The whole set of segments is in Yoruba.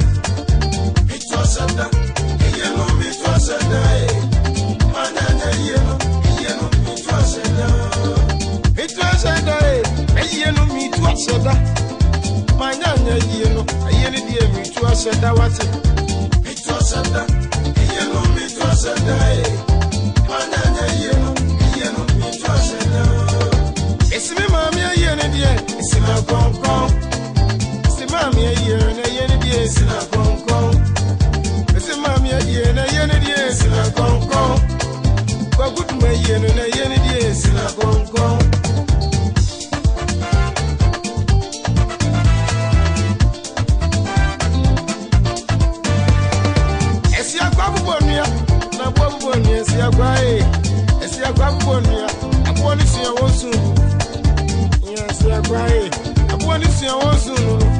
aseda manya nya yie no ayie ne deɛ metu aseda wate metu aseda yie no metu aseda e manya nya yie no yie no metu aseda esi me maame ayie ne deɛ esi me kɔnkɔn esi maame ayie ne yie die sina konkon Ese mami die na yene die sina konkon Kwa gudu me yene na yene die sina konkon Esi akwa bubonua na bua bubonua esi e Esi akwa bubonua abua ni sia wosu Esi akwa e abua ni sia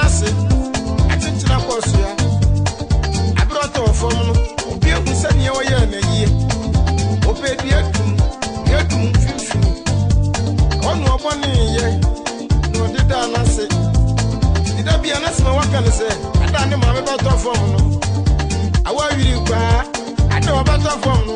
anasị achịchịra kpọsụ ya abịrị ọtọ ọfọmụ obi egwu sani ya wọya na-eyiye obe dị edum edum mfimfim ọnụ ọgbọ n'iye na ọdịda anasị dịda bi anasị ma waka na ada ndị ma amịba ọtọ ọfọmụ awọ yiri kwaa ada ọba ọtọ ọfọmụ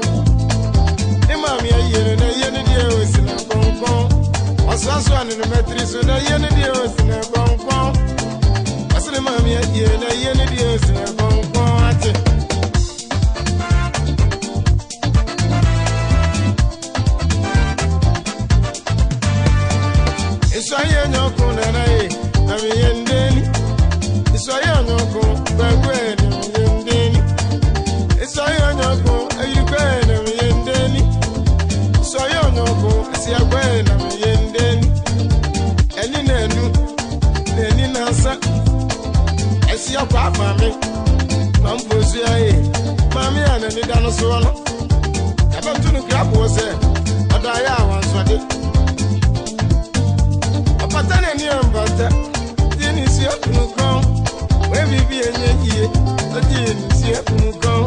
si ọkwa akpa mi ma mbụ ozu ya ye ma mi ya na mi danu so ọnụ ebe ntunu kiri abụọ sị ọ da ya awa nsọdị ọpata na-enye ya mbata dị n'isi ọkụnụ kọn wee bibi enye ihe ọ dị n'isi ọkụnụ kọn.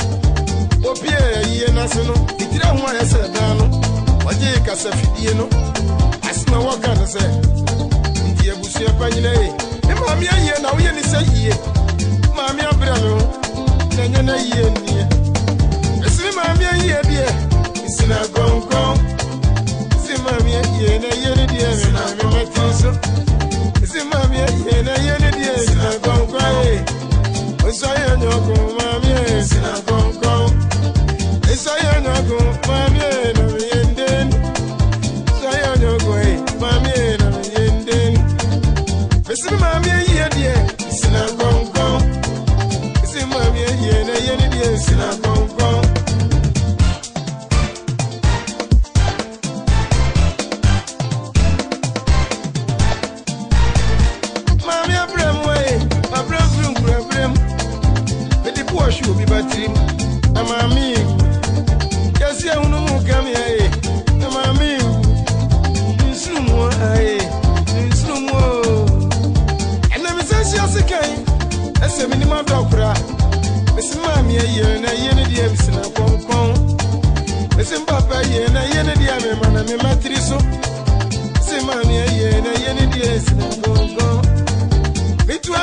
na no kitire ho ayɛ sɛ dan no ɔgye kasa no asena wɔka no sɛ nti abusua pa nyina ye ne maame ayie na woyɛ ne sɛ yie maame abrɛ me ho na ɛnyɛ no ayie nniɛ ɛsene maame ayie deɛ ɛsina gɔnkɔn ɛsi maame ayie na ɛyɛ ne deɛ me maame mɛtiri so ɛsi maame ayie na ɛyɛ ne deɛ ɛsina gɔnkɔn ye ɔsɔ yɛ nyɔko maame ɛsina gɔnkɔn sina kwa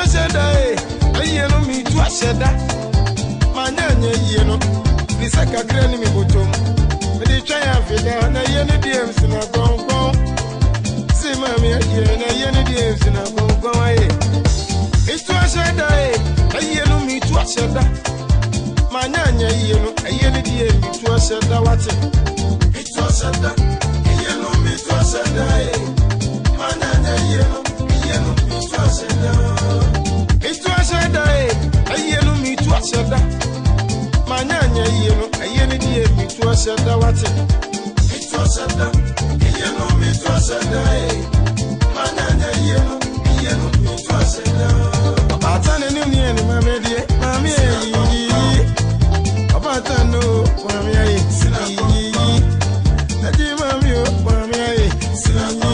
ahyɛda e ayie no metu ahyɛda manyɛ anyɛ yie no bisa kakra ne mebɔtom mede twɛn afeda na yie no deɛ msina krɔnkrɔn se ma me na yie no deɛ msina krɔnkrɔn ayɛ metu ahyɛda e ayie no metu ahyɛda manyɛ anyɛ yie no ayie no deɛ metu ahyɛda wate metu ahyɛda senda wati. Mitwa senda, iyenu mitwa senda e. Mananya iyenu, iyenu mitwa senda. Ọbaata ni ni ni ẹni maame di ye, maame ye yiyi. Ọbaata no, maame ye yiyi. Ẹdi maame o, maame ye yiyi.